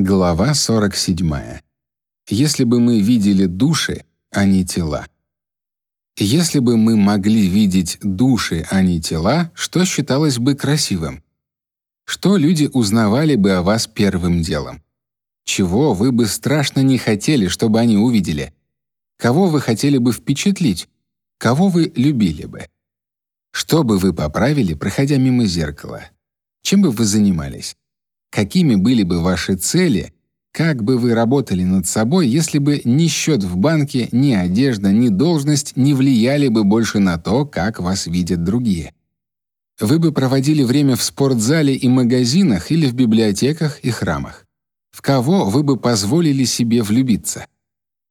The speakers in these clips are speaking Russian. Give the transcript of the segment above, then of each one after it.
Глава 47. Если бы мы видели души, а не тела. Если бы мы могли видеть души, а не тела, что считалось бы красивым? Что люди узнавали бы о вас первым делом? Чего вы бы страшно не хотели, чтобы они увидели? Кого вы хотели бы впечатлить? Кого вы любили бы? Что бы вы поправили, проходя мимо зеркала? Чем бы вы занимались? Какими были бы ваши цели? Как бы вы работали над собой, если бы ни счет в банке, ни одежда, ни должность не влияли бы больше на то, как вас видят другие? Вы бы проводили время в спортзале и магазинах или в библиотеках и храмах? В кого вы бы позволили себе влюбиться?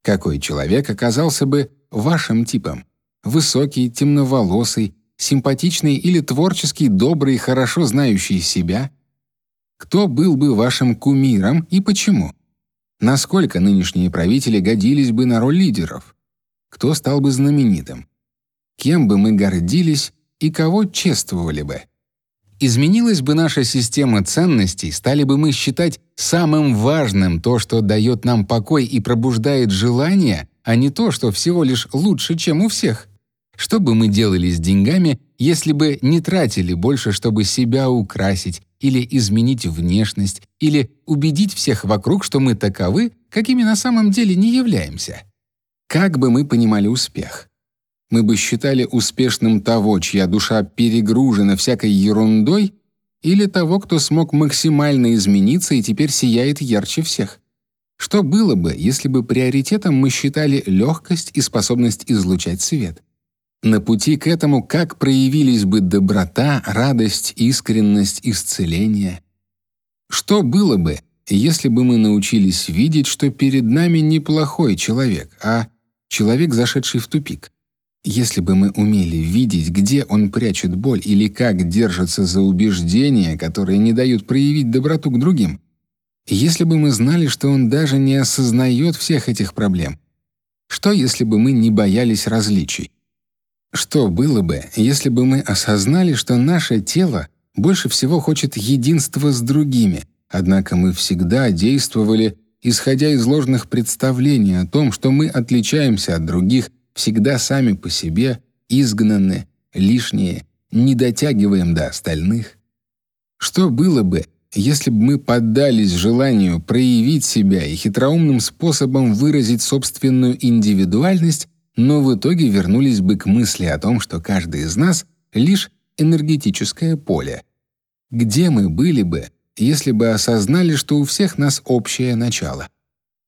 Какой человек оказался бы вашим типом? Высокий, темноволосый, симпатичный или творческий, добрый, хорошо знающий себя? Кто был бы вашим кумиром и почему? Насколько нынешние правители годились бы на роль лидеров? Кто стал бы знаменитым? Кем бы мы гордились и кого чествовали бы? Изменилась бы наша система ценностей, стали бы мы считать самым важным то, что дает нам покой и пробуждает желание, а не то, что всего лишь лучше, чем у всех. Что бы мы делали с деньгами, если бы не тратили больше, чтобы себя украсить, или изменить внешность, или убедить всех вокруг, что мы таковы, какими на самом деле не являемся? Как бы мы понимали успех? Мы бы считали успешным того, чья душа перегружена всякой ерундой, или того, кто смог максимально измениться и теперь сияет ярче всех? Что было бы, если бы приоритетом мы считали легкость и способность излучать свет? На пути к этому как проявились бы доброта, радость, искренность, исцеление? Что было бы, если бы мы научились видеть, что перед нами не плохой человек, а человек, зашедший в тупик? Если бы мы умели видеть, где он прячет боль или как держится за убеждения, которые не дают проявить доброту к другим? Если бы мы знали, что он даже не осознает всех этих проблем? Что, если бы мы не боялись различий? Что было бы, если бы мы осознали, что наше тело больше всего хочет единства с другими, однако мы всегда действовали, исходя из ложных представлений о том, что мы отличаемся от других, всегда сами по себе, изгнаны, лишние, не дотягиваем до остальных? Что было бы, если бы мы поддались желанию проявить себя и хитроумным способом выразить собственную индивидуальность, но в итоге вернулись бы к мысли о том, что каждый из нас лишь энергетическое поле. Где мы были бы, если бы осознали, что у всех нас общее начало?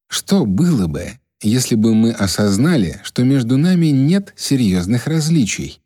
Что было бы, если бы мы осознали, что между нами нет серьезных различий?